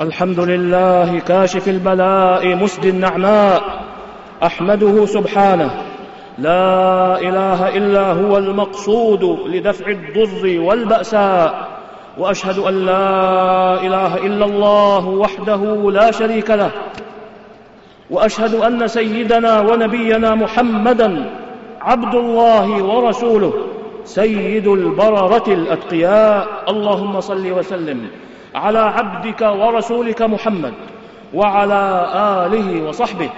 الحمد لله كاشف البلاء مسد النعماء أحمده سبحانه. لا إله إلا هو المقصود لدفع الضر والبأساء وأشهد أن لا إله إلا الله وحده لا شريك له وأشهد أن سيدنا ونبينا محمدا عبد الله ورسوله سيد البررة الأتقياء. اللهم صل وسلم على عبدك ورسولك محمد وعلى آله وصحبه.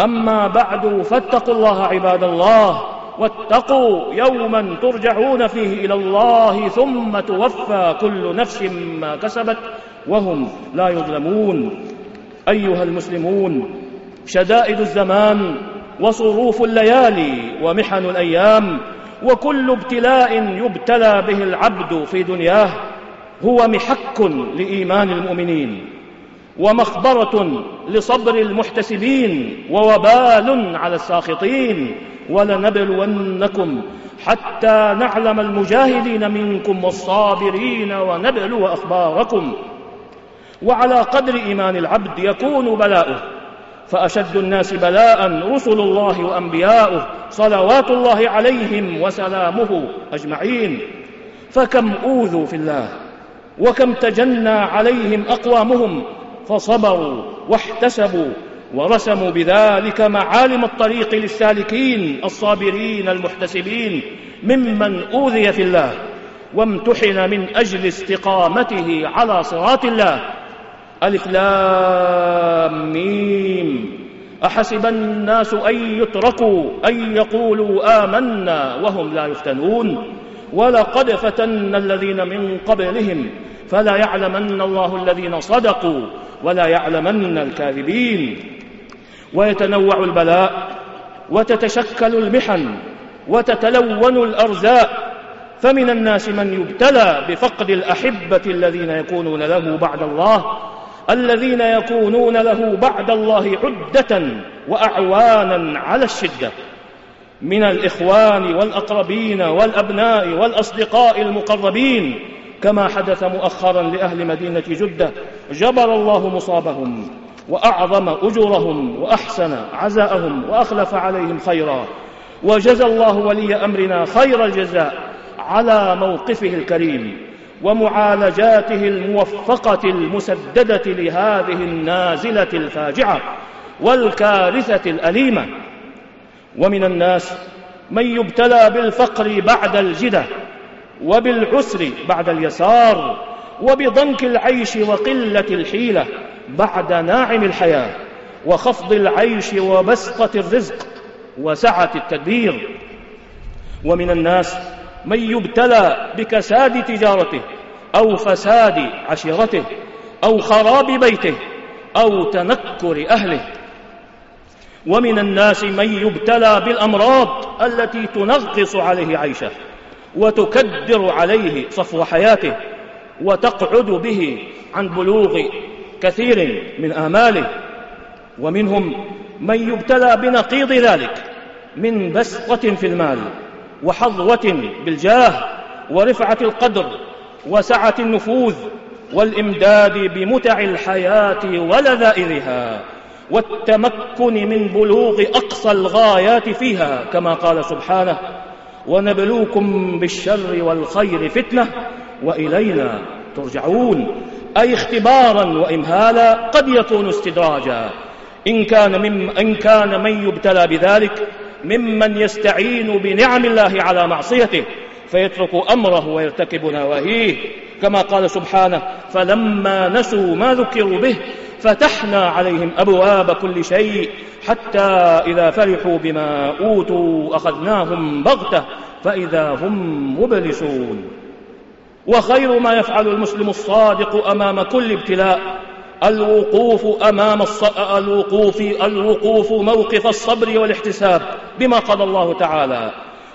أما بعد فاتقوا الله عباد الله واتقوا يوما ترجعون فيه إلى الله ثم توفى كل نفس ما كسبت وهم لا يظلمون. أيها المسلمون شدائد الزمان وصروف الليالي ومحن الأيام وكل ابتلاء يبتلى به العبد في دنياه هو محك لإيمان المؤمنين ومخبرة لصبر المحتسبين ووبال على الساخطين ولنبلونكم حتى نعلم المجاهدين منكم والصابرين ونبلو أخباركم. وعلى قدر إيمان العبد يكون بلاؤه فأشد الناس بلاء رسل الله وأنبياؤه صلوات الله عليهم وسلامه أجمعين. فكم أوذوا في الله؟ وكم تجنى عليهم أقوامهم فصبروا واحتسبوا ورسموا بذلك معالم الطريق للسالكين الصابرين المحتسبين ممن أوذي في الله وامتحن من أجل استقامته على صراط الله. ألف لام ميم. أحسب الناس أن يتركوا أن يقولوا آمنا وهم لا يفتنون. ولقد فتنا الذين من قبلهم فلا يعلمن الله الذين صدقوا ولا يعلمن الكاذبين. ويتنوع البلاء وتتشكل المحن وتتلون الأرزاق. فمن الناس من يبتلى بفقد الأحبة الذين يكونون له بعد الله الذين يكونون له بعد الله عدة وأعوانا على الشدة. من الإخوان والأقربين والأبناء والأصدقاء المقربين كما حدث مؤخرا لأهل مدينة جدة جبر الله مصابهم وأعظم أجورهم وأحسن عزاءهم وأخلف عليهم خيرا. وجزى الله ولي أمرنا خير الجزاء على موقفه الكريم ومعالجاته الموفقة المسددة لهذه النازلة الفاجعة والكارثة الأليمة. ومن الناس من يبتلى بالفقر بعد الجدة وبالعسر بعد اليسار وبضنك العيش وقلة الحيلة بعد ناعم الحياة وخفض العيش وبسطة الرزق وسعة التدبير. ومن الناس من يبتلى بكساد تجارته أو فساد عشيرته أو خراب بيته أو تنكر أهله. ومن الناس من يبتلى بالأمراض التي تنغص عليه عيشه وتكدر عليه صفو حياته وتقعد به عن بلوغ كثير من آماله. ومنهم من يبتلى بنقيض ذلك من بسطة في المال وحظوة بالجاه ورفعة القدر وسعة النفوذ والإمداد بمتع الحياة ولذائذها. والتمكن من بلوغ أقصى الغايات فيها كما قال سبحانه ونبلوكم بالشر والخير فتنة وإلينا ترجعون. أي اختبارا وإمهالا قد يكون استدراجا. إن كان, من إن كان من يبتلى بذلك ممن يستعين بنعم الله على معصيته فيترك أمره ويرتكب نواهيه. كما قال سبحانه فلما نسوا ما ذكروا به فتحنا عليهم أبواب كل شيء حتى إذا فرحوا بما أوتوا أخذناهم بغتة فإذا هم مبلسون. وخير ما يفعل المسلم الصادق أمام كل ابتلاء الوقوف أمام الص... الوقوف الوقوف موقف الصبر والاحتساب بما قال الله تعالى.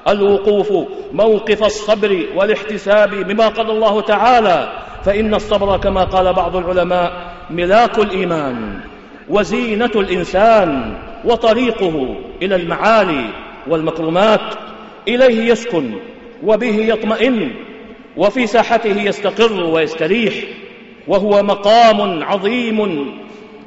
الوقوف موقف الصبر والاحتساب بما قال الله تعالى. فإن الصبر كما قال بعض العلماء ملاك الإيمان وزينة الإنسان وطريقه إلى المعالي والمكرمات. إليه يسكن وبه يطمئن وفي ساحته يستقر ويستريح. وهو مقام عظيم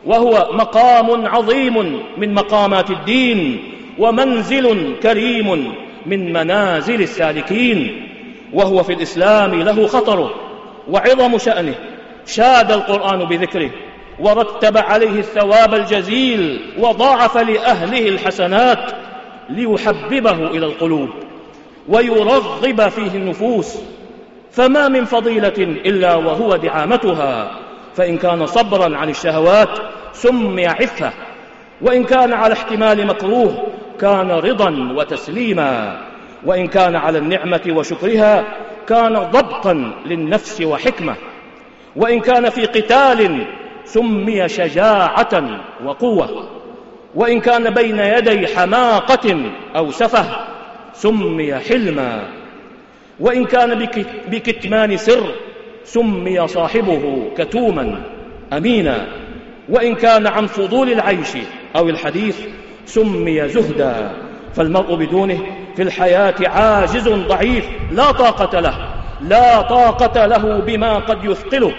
وهو مقام عظيم من مقامات الدين ومنزل كريم من منازل السالكين وهو في الإسلام له خطره وعظم شأنه. شاد القرآن بذكره ورتب عليه الثواب الجزيل وضاعف لأهله الحسنات ليحببه إلى القلوب ويرغب فيه النفوس. فما من فضيلة إلا وهو دعامتها. فإن كان صبرا عن الشهوات سمي عفة وإن كان على احتمال مكروه كان رضا وتسليما وإن كان على النعمة وشكرها كان ضبطا للنفس وحكمة وإن كان في قتال سمي شجاعة وقوة وإن كان بين يدي حماقة أو سفه سمي حلما وإن كان بكتمان سر سمي صاحبه كتوما أمينا وإن كان عن فضول العيش أو الحديث سمي زهدا فالمرء بدونه في الحياة عاجز ضعيف لا طاقة له لا طاقة له بما قد يثقله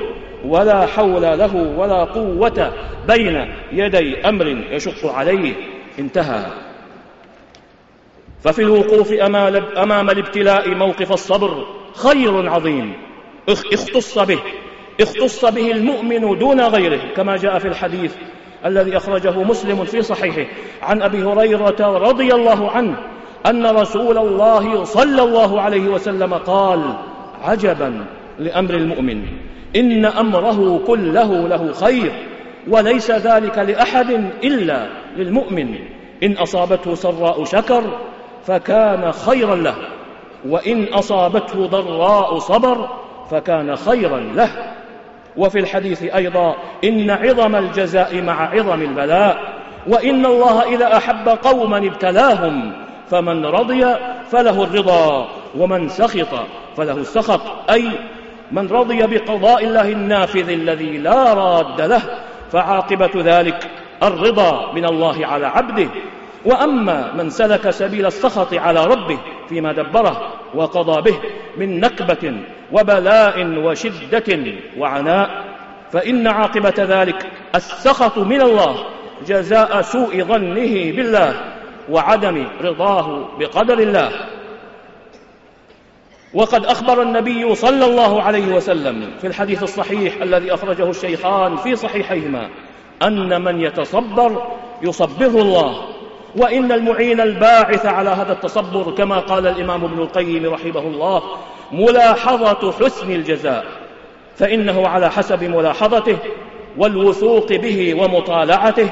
ولا حول له ولا قوة بين يدي أمر يشق عليه. انتهى. ففي الوقوف أمام الابتلاء موقف الصبر خير عظيم. اختص به اختص به المؤمن دون غيره كما جاء في الحديث الذي أخرجه مسلم في صحيحه. عن أبي هريرة رضي الله عنه أن رسول الله صلى الله عليه وسلم قال عجبا لأمر المؤمن إن أمره كله له خير وليس ذلك لأحد إلا للمؤمن. إن أصابته سراء شكر فكان خيرا له وإن أصابته ضراء صبر فكان خيرا له. وفي الحديث أيضا إن عظم الجزاء مع عظم البلاء وإن الله إذا أحب قوما ابتلاهم فمن رضي فله الرضا ومن سخط فله السخط. أي من رضي بقضاء الله النافذ الذي لا راد له فعاقبة ذلك الرضا من الله على عبده. وأما من سلك سبيل السخط على ربه فيما دبره وقضى به من نكبة وبلاء وشدة وعناء فإن عاقبة ذلك السخط من الله جزاء سوء ظنه بالله وعدم رضاه بقدر الله. وقد أخبر النبي صلى الله عليه وسلم في الحديث الصحيح الذي أخرجه الشيخان في صحيحيهما أن من يتصبر يصبره الله وإن المعين الباعث على هذا التصبر كما قال الإمام ابن القيم رحمه الله ملاحظة حسن الجزاء فإنه على حسب ملاحظته والوثوق به ومطالعته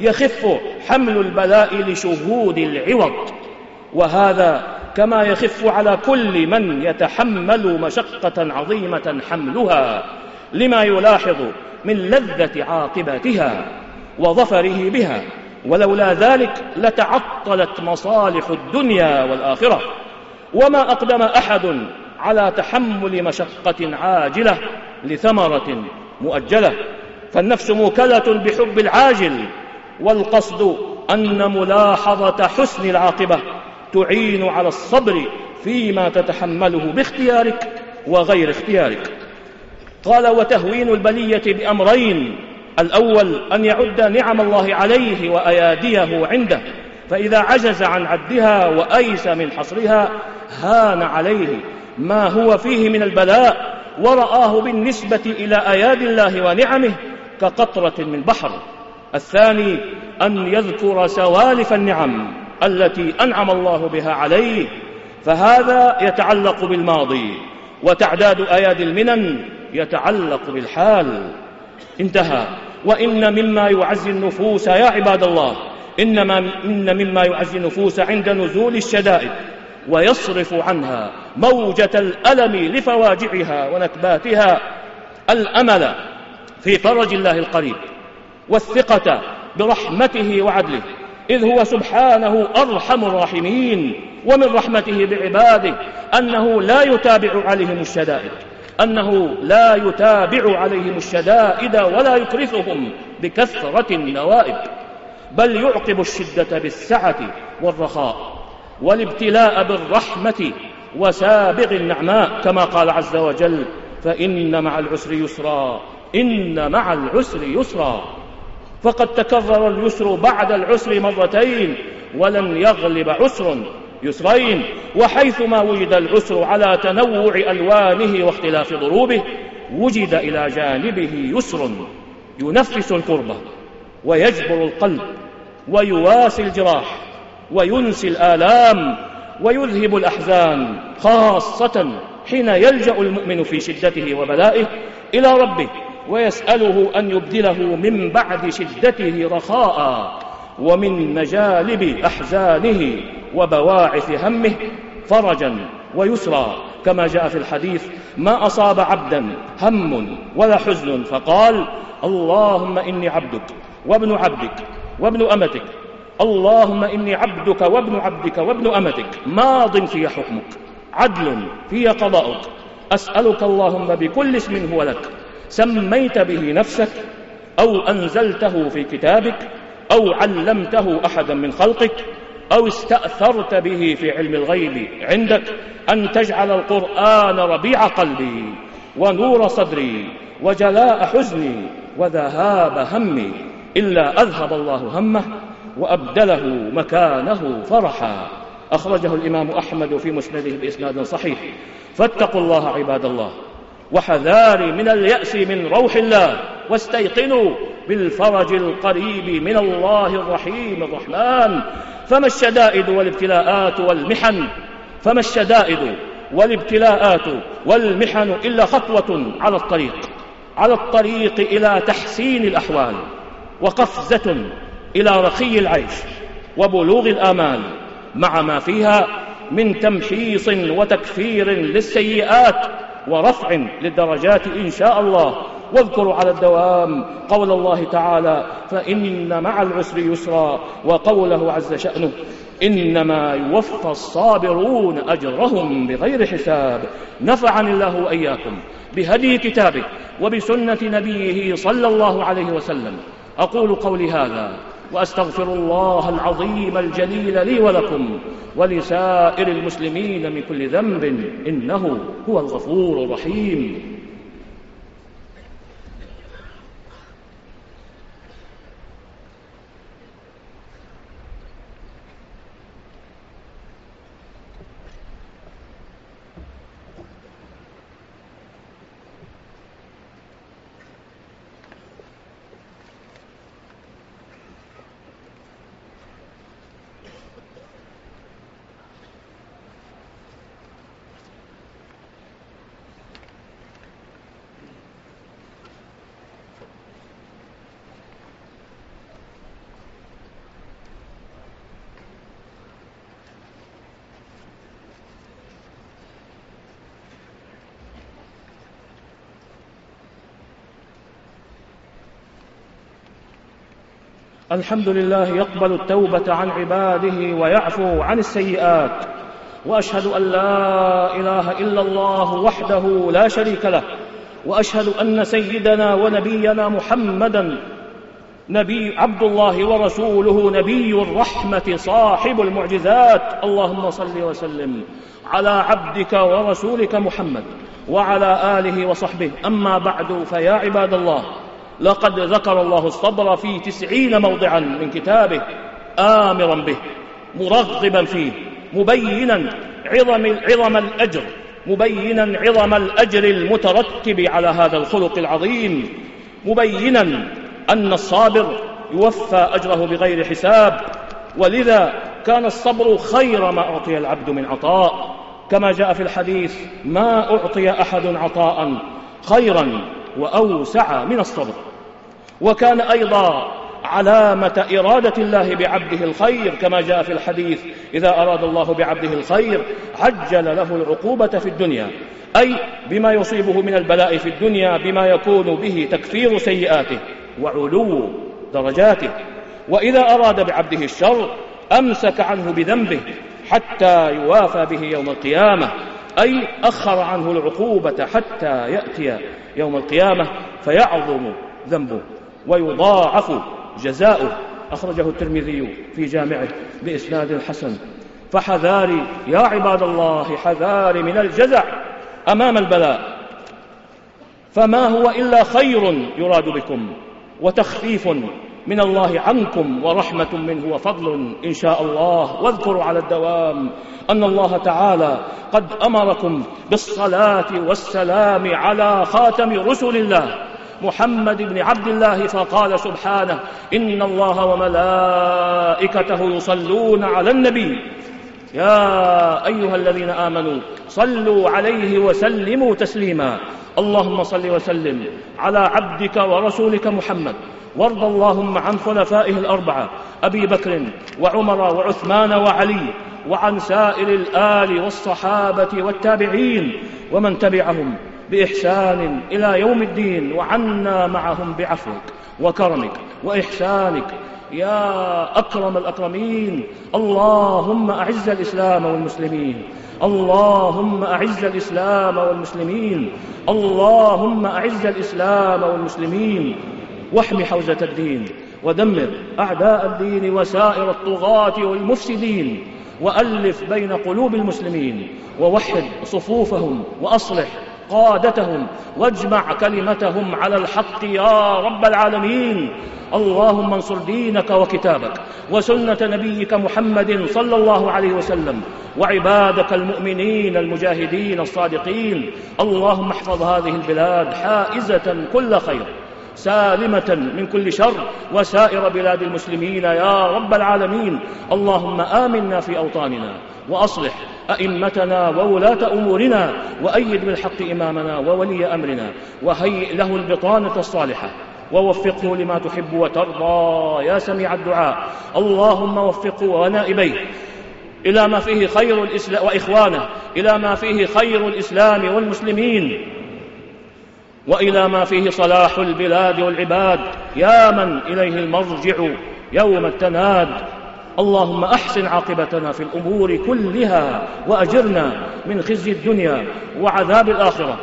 يخف حمل البلاء لشهود العوض. وهذا كما يخف على كل من يتحمل مشقة عظيمة حملها لما يلاحظ من لذة عاقبتها وظفره بها. ولولا ذلك لتعطلت مصالح الدنيا والآخرة. وما أقدم أحد على تحمل مشقة عاجلة لثمرة مؤجلة. فالنفس موكلة بحب العاجل والقصد أن ملاحظة حسن العاقبة تعين على الصبر فيما تتحمله باختيارك وغير اختيارك. قال وتهوين البلية بأمرين الأول أن يعد نعم الله عليه وأياديه عنده فإذا عجز عن عدها وأيس من حصرها هان عليه ما هو فيه من البلاء ورآه بالنسبة إلى أيادي الله ونعمه كقطرة من بحر. الثاني أن يذكر سوالف النعم التي أنعم الله بها عليه فهذا يتعلق بالماضي وتعداد أيادي المنن يتعلق بالحال. انتهى. وإن مما يعزي النفوس يا عباد الله إنما إن مما يعزي النفوس عند نزول الشدائد ويصرف عنها موجة الألم لفواجعها ونكباتها الأمل في فرج الله القريب والثقة برحمته وعدله إذ هو سبحانه أرحم الراحمين ومن رحمته بعباده أنه لا يتابع عليهم الشدائد أنه لا يتابع عليهم الشدائد ولا يكرثهم بكثرة النوائب بل يعقب الشدة بالسعة والرخاء. والابتلاء بالرحمة وسابغ النعماء كما قال عز وجل فإن مع العسر يسرا إن مع العسر يسرا. فقد تكرر اليسر بعد العسر مرتين ولن يغلب عسر يسرين. وحيثما وجد العسر على تنوع ألوانه واختلاف ضروبه وجد إلى جانبه يسر ينفس الكربة ويجبر القلب ويواسي الجراح. وينسي الآلام ويذهب الأحزان خاصة حين يلجأ المؤمن في شدته وبلائه إلى ربه ويسأله أن يبدله من بعد شدته رخاء ومن مجالب أحزانه وبواعث همه فرجا ويسرا. كما جاء في الحديث ما أصاب عبدا هم ولا حزن فقال اللهم إني عبدك وابن عبدك وابن أمتك اللهم إني عبدك وابن عبدك وابن أمتك ماض في حكمك عدل في قضاؤك أسألك اللهم بكل اسم هو لك سميت به نفسك أو أنزلته في كتابك أو علمته أحدا من خلقك أو استأثرت به في علم الغيب عندك أن تجعل القرآن ربيع قلبي ونور صدري وجلاء حزني وذهاب همي إلا أذهب الله همه وأبدله مكانه فرحا. أخرجه الإمام أحمد في مسنده بإسناد صحيح. فاتقوا الله عباد الله وحذاري من اليأس من روح الله واستيقنوا بالفرج القريب من الله الرحيم الرحمن. فما الشدائد والابتلاءات والمحن فما الشدائد والابتلاءات والمحن إلا خطوة على الطريق على الطريق إلى تحسين الأحوال وقفزة إلى رخي العيش وبلوغ الآمال مع ما فيها من تمحيص وتكفير للسيئات ورفع للدرجات إن شاء الله. واذكروا على الدوام قول الله تعالى فإن مع العسر يسرا وقوله عز شأنه إنما يوفى الصابرون أجرهم بغير حساب. نفعني الله وإياكم بهدي كتابه وبسنة نبيه صلى الله عليه وسلم. أقول قولي هذا وأستغفر الله العظيم الجليل لي ولكم ولسائر المسلمين من كل ذنب إنه هو الغفور الرحيم. الحمد لله يقبل التوبة عن عباده ويعفو عن السيئات وأشهد أن لا إله إلا الله وحده لا شريك له وأشهد أن سيدنا ونبينا محمدا نبي عبد الله ورسوله نبي الرحمة صاحب المعجزات. اللهم صل وسلم على عبدك ورسولك محمد وعلى آله وصحبه. أما بعد فيا عباد الله لقد ذكر الله الصبر في تسعين موضعا من كتابه آمرا به مرغبا فيه مبينا عظم, عظم الأجر مبينا عظم الأجر المترتب على هذا الخلق العظيم مبينا أن الصابر يوفى أجره بغير حساب ولذا كان الصبر خير ما أعطي العبد من عطاء. كما جاء في الحديث ما أعطي أحد عطاء خيرا وأوسع من الصبر. وكان أيضا علامة إرادة الله بعبده الخير كما جاء في الحديث إذا أراد الله بعبده الخير عجل له العقوبة في الدنيا. أي بما يصيبه من البلاء في الدنيا بما يكون به تكفير سيئاته وعلو درجاته. وإذا أراد بعبده الشر أمسك عنه بذنبه حتى يوافى به يوم القيامة. أي أخر عنه العقوبة حتى يأتي يوم القيامة فيعظم ذنبه. ويضاعف جزاؤه. أخرجه الترمذي في جامعه بإسناد حسن. فحذاري يا عباد الله حذاري من الجزع أمام البلاء. فما هو إلا خير يراد بكم وتخفيف من الله عنكم ورحمة منه وفضل إن شاء الله. واذكروا على الدوام أن الله تعالى قد أمركم بالصلاة والسلام على خاتم رسل الله. محمد بن عبد الله فقال سبحانه إن الله وملائكته يصلون على النبي. يا أيها الذين آمنوا صلوا عليه وسلموا تسليما. اللهم صل وسلم على عبدك ورسولك محمد. وارض اللهم عن خلفائه الأربعة أبي بكر وعمر وعثمان وعلي وعن سائر الآل والصحابة والتابعين ومن تبعهم بإحسان إلى يوم الدين وعنا معهم بعفوك وكرمك وإحسانك. يا أكرم الأكرمين اللهم أعز الإسلام والمسلمين. اللهم أعز الإسلام والمسلمين. اللهم أعز الإسلام والمسلمين. واحم حوزة الدين ودمر أعداء الدين وسائر الطغاة والمفسدين وألف بين قلوب المسلمين ووحد صفوفهم وأصلح قادتهم واجمع كلمتهم على الحق يا رب العالمين. اللهم انصر دينك وكتابك وسنة نبيك محمد صلى الله عليه وسلم وعبادك المؤمنين المجاهدين الصادقين. اللهم احفظ هذه البلاد حائزة كل خير سالمة من كل شر وسائر بلاد المسلمين يا رب العالمين. اللهم آمنا في أوطاننا وأصلح أئمتنا وولاة أمورنا وأيد بالحق إمامنا وولي أمرنا وهيئ له البطانة الصالحة ووفقه لما تحب وترضى يا سميع الدعاء. اللهم وفقه ونائبيه. إلى ما فيه خير الإسلام وإخوانه. إلى ما فيه خير الإسلام والمسلمين. وإلى ما فيه صلاح البلاد والعباد. يا من إليه المرجع يوم التناد. اللهم أحسن عاقبتنا في الأمور كلها وأجرنا من خزي الدنيا وعذاب الآخرة.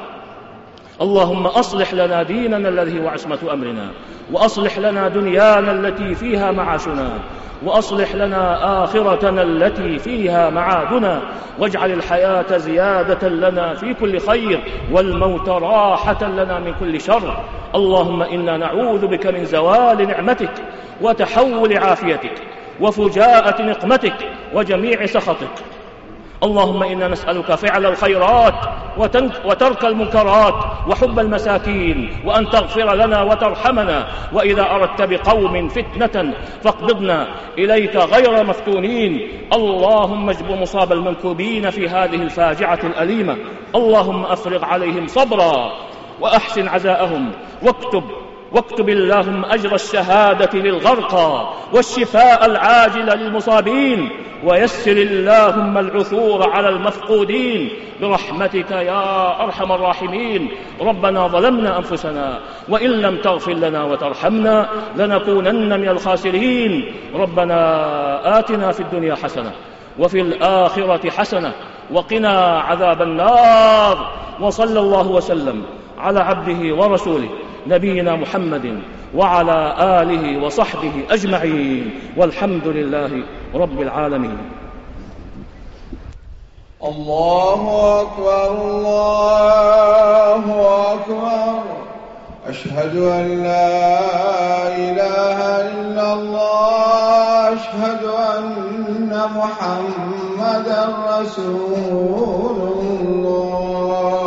اللهم أصلح لنا ديننا الذي هو عصمة أمرنا وأصلح لنا دنيانا التي فيها معاشنا وأصلح لنا آخرتنا التي فيها معادنا واجعل الحياة زيادة لنا في كل خير والموت راحة لنا من كل شر. اللهم إنا نعوذ بك من زوال نعمتك وتحول عافيتك. وفجاءة نقمتك وجميع سخطك. اللهم إنا نسألك فعل الخيرات وترك المنكرات وحب المساكين وأن تغفر لنا وترحمنا. وإذا أردت بقوم فتنة فاقبضنا إليك غير مفتونين. اللهم اجب مصاب المنكوبين في هذه الفاجعة الأليمة. اللهم أفرغ عليهم صبرا وأحسن عزاءهم واكتب واكتب اللهم أجر الشهادة للغرقى والشفاء العاجل للمصابين ويسر اللهم العثور على المفقودين برحمتك يا أرحم الراحمين. ربنا ظلمنا أنفسنا وإن لم تغفر لنا وترحمنا لنكونن من الخاسرين. ربنا آتنا في الدنيا حسنة وفي الآخرة حسنة وقنا عذاب النار. وصلى الله وسلم على عبده ورسوله. نبينا محمد وعلى آله وصحبه أجمعين والحمد لله رب العالمين. الله أكبر الله أكبر. أشهد أن لا إله إلا الله أشهد أن محمدا رسول الله.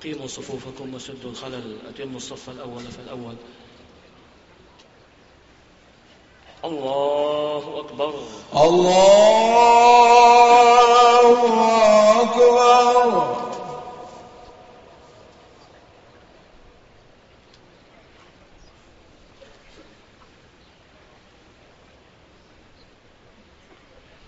أقيموا صفوفكم وسدوا الخلل أتموا الصف الأول فالأول. الله أكبر. الله أكبر.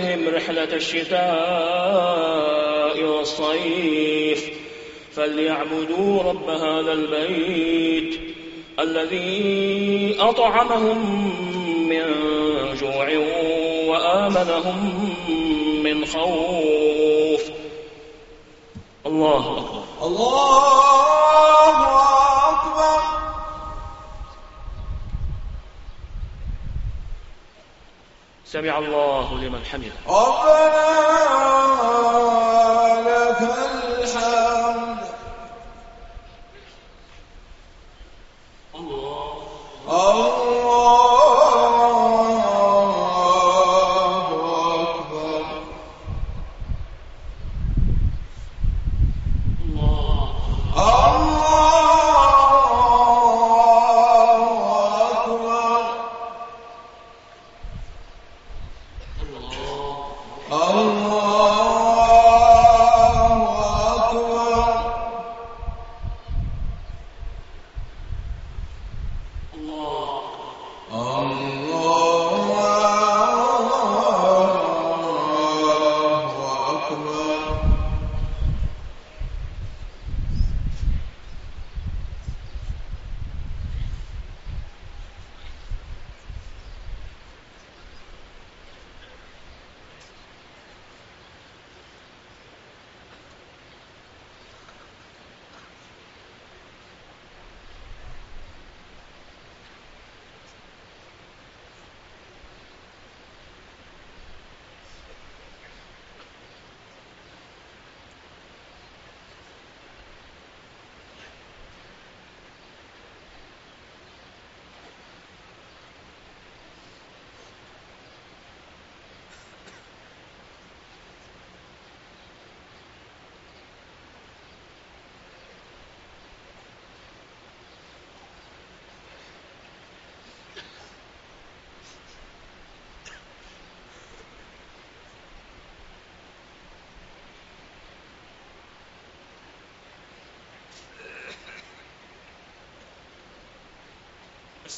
إيلافهم رحلة الشتاء والصيف. فليعبدوا رب هذا البيت الذي أطعمهم من جوع وآمنهم من خوف. الله أكبر. الله سمع الله لمن حمده.